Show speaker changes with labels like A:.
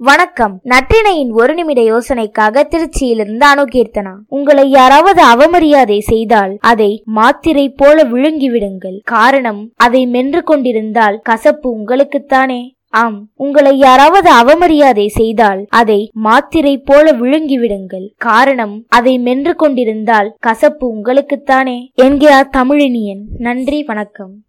A: வணக்கம். நற்றினையின் ஒரு நிமிட யோசனைக்காக திருச்சியிலிருந்து அணுகீர்த்தனா உங்களை யாராவது அவமரியாதை செய்தால் அதை மாத்திரை போல விழுங்கிவிடுங்கள். காரணம் அதை மென்று கொண்டிருந்தால் கசப்பு உங்களுக்குத்தானே. ஆம் உங்களை யாராவது அவமரியாதை செய்தால் அதை மாத்திரை போல விழுங்கிவிடுங்கள். காரணம் அதை மென்று கொண்டிருந்தால் கசப்பு உங்களுக்குத்தானே. என்கிறார் தமிழினியன். நன்றி வணக்கம்.